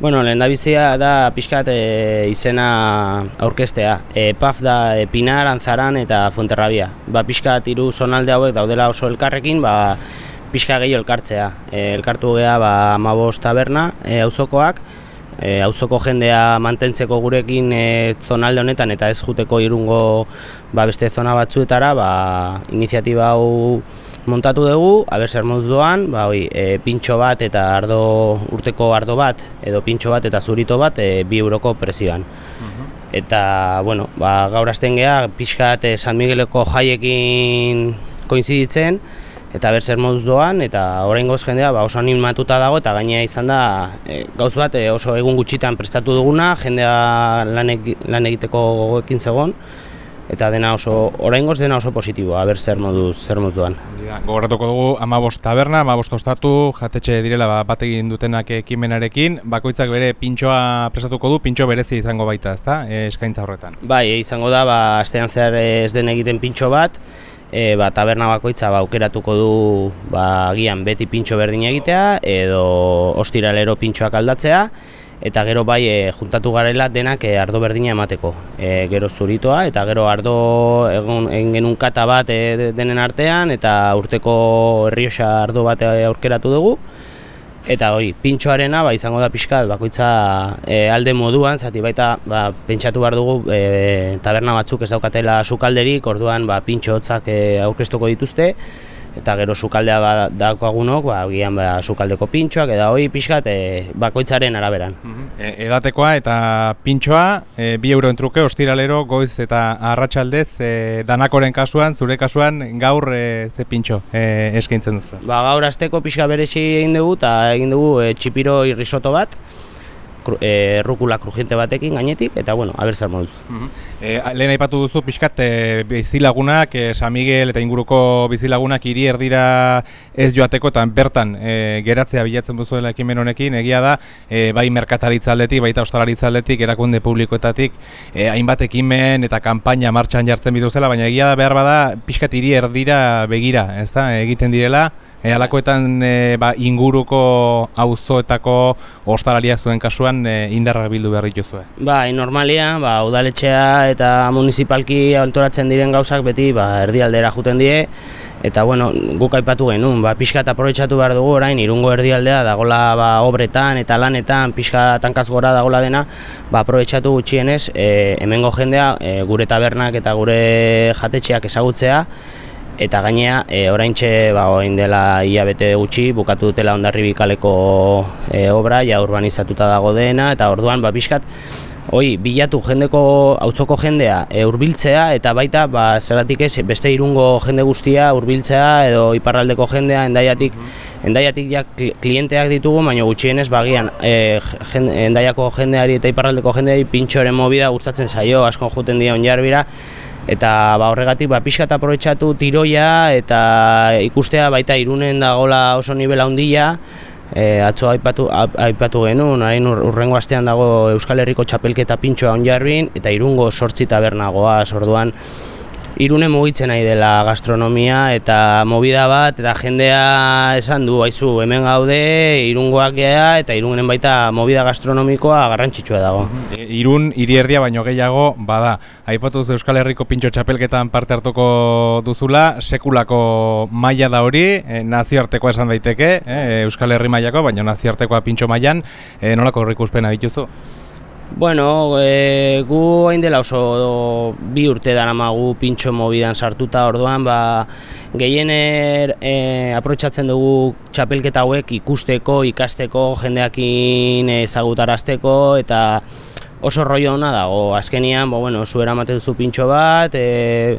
Bueno, lehen da da pixkat e, izena aurkestea. E, PAF da e, Pinar, Antzaran eta Fuenterrabia. Ba, pixkat hiru zonalde hauek daudela oso elkarrekin, ba, pixka gehi elkartzea. E, elkartu geha ba, Amabos Taberna, e, auzokoak, e, auzoko jendea mantentzeko gurekin e, zonalde honetan eta ez juteko irungo ba, beste zona batzuetara, ba, iniziatiba hau montatu dugu, aber zer doan, ba, oi, e, pintxo bat eta ardo urteko ardo bat, edo pintxo bat eta zurito bat, e, bi euroko prezioan. Mhm. Eta, bueno, ba, gaur azten geha, pixka e, San Migueleko jaiekin koinziditzen, eta ber zer moduz doan, eta orain goz jendea ba, oso animatuta dago, eta gainea izan da, e, gauz bat e, oso egun gutxitan prestatu duguna, jendea lan, lan egiteko gogoekin zegoen, eta dena oso oraingoz dena oso positiboa, ber zer modu zer moduan. Gogoratuko dugu 15 taberna, 15 ostatu, jatetxe direla ba, bat egin dutenak ekimenarekin, bakoitzak bere pintxoa prestatuko du, pintxo berezi izango baita, ezta? E, eskaintza horretan. Bai, izango da, ba astean zer ez den egiten pintxo bat, e, ba, taberna bakoitza ba, aukeratuko du ba, gian beti pintxo berdin egitea edo ostiralero pintxoak aldatzea eta gero bai e, juntatu garela denak e, ardo berdina emateko. E, gero zuritoa eta gero ardo egun, egin genuen kata bat e, denen artean eta urteko herriosa ardo bat aurkeratu dugu. Eta hori, pintxoarena ba, izango da pixkat bakoitza e, alde moduan, zati baita ba, pentsatu behar dugu e, taberna batzuk ez daukatela sukalderik, orduan ba, pintxo hotzak e, aurkeztuko dituzte eta gero sukaldea ba, daukagunok, ba, gian ba, sukaldeko pintxoak, eta hori pixkat e, bakoitzaren araberan. E, edatekoa eta pintxoa, e, bi euro entruke, ostiralero, goiz eta arratsaldez, e, danakoren kasuan, zure kasuan, gaur e, ze pintxo e, eskaintzen duzu? Ba, gaur azteko pixka beresi egin dugu, eta egin dugu e, txipiro irrisoto bat, e, rukula krujente batekin gainetik, eta bueno, aber zer moduz. E, lehen aipatu duzu pixkat e, bizilagunak, e, San Miguel eta inguruko bizilagunak hiri erdira ez joateko, eta bertan e, geratzea bilatzen duzuela ekimen honekin, egia da, e, bai merkataritza aldetik, baita ostalaritza aldetik, erakunde publikoetatik, e, hainbat ekimen eta kanpaina martxan jartzen bituzela, baina egia da behar bada pixkat hiri erdira begira, ez da, egiten direla, E, alakoetan e, ba, inguruko auzoetako ostalaria zuen kasuan e, indarra bildu behar dituzue? Ba, normalia, ba, udaletxea eta municipalki antoratzen diren gauzak beti ba, erdialdera juten die, eta bueno, guk aipatu genuen, ba, pixka eta aprobetsatu behar dugu orain, irungo erdialdea dagola ba, obretan eta lanetan, pixka tankaz gora dagola dena, ba, aprobetsatu gutxienez, e, hemengo jendea, e, gure tabernak eta gure jatetxeak ezagutzea, eta gainea e, oraintxe ba orain dela ilabete gutxi bukatu dutela Hondarribikaleko e, obra ja urbanizatuta dago dena eta orduan ba pixkat Hoi, bilatu jendeko autzoko jendea e, hurbiltzea eta baita ba, zeratik ez beste irungo jende guztia hurbiltzea edo iparraldeko jendea endaiatik endaiatik ja klienteak ditugu, baina gutxienez bagian e, endaiako jendeari eta iparraldeko jendeari pintxoren mobida gustatzen zaio, asko joten dira onjarbira eta ba, horregatik ba, pixka eta aprobetsatu tiroia eta ikustea baita irunen dagola oso nivela handia. E, atzo aipatu, aipatu genuen, hain urrengo astean dago Euskal Herriko txapelketa pintxoa onjarbin eta irungo sortzi tabernagoa sorduan irune mugitzen nahi dela gastronomia eta movida bat eta jendea esan du haizu hemen gaude irungoak gea eta irunen baita movida gastronomikoa garrantzitsua dago. E, irun hiri erdia baino gehiago bada. Aipatu zu Euskal Herriko pintxo txapelketan parte hartuko duzula, sekulako maila da hori, e, nazioartekoa esan daiteke, e, Euskal Herri mailako, baina nazioartekoa pintxo mailan, e, nolako horrikuspena dituzu? Bueno, e, gu hain dela oso bi urte dara pintxo mobidan sartuta orduan, ba, gehiener e, aprotxatzen dugu txapelketa hauek ikusteko, ikasteko, jendeakin ezagutarazteko eta oso rollo hona dago. Azkenian, bo, bueno, zuera duzu pintxo bat, e,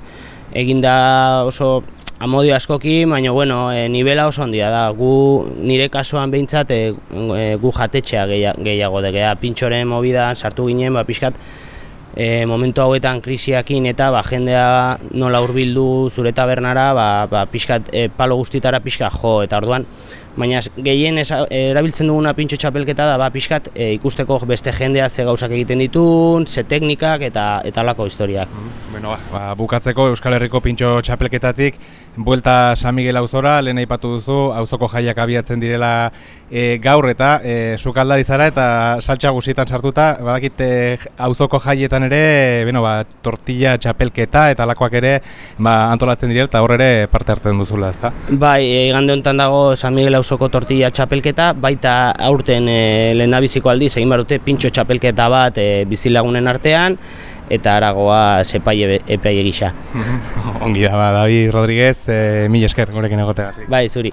eginda oso amodio askoki, baina bueno, e, nivela oso handia da. Gu nire kasuan behintzat e, gu jatetxea gehiago de gea pintxoren movida sartu ginen, ba pixkat e, momentu hauetan krisiakin eta ba, jendea nola hurbildu zure tabernara, ba, ba, pixkat e, palo guztitara pixka jo, eta orduan baina gehien esa- erabiltzen duguna pintxo txapelketa da ba, pixkat e, ikusteko beste jendea ze gauzak egiten ditun, ze teknikak eta eta halako historiak. Bueno, ba, ba, bukatzeko Euskal Herriko pintxo txapelketatik, buelta San Miguel auzora, lehen aipatu duzu, auzoko jaiak abiatzen direla e, gaur eta e, sukaldari zara eta saltsa guzietan sartuta, badakit e, auzoko jaietan ere, beno, ba, tortilla txapelketa eta alakoak ere ba, antolatzen direla eta hor ere parte hartzen duzula, ezta? Bai, e, igande honetan dago San Miguel Auzoko tortilla txapelketa, baita aurten e, lehendabiziko aldiz egin barute pintxo txapelketa bat e, bizilagunen artean, eta aragoa zepaile epaile gisa. Ongi da, ba, David Rodríguez, e, mil esker gurekin egotegatik. Bai, zuri.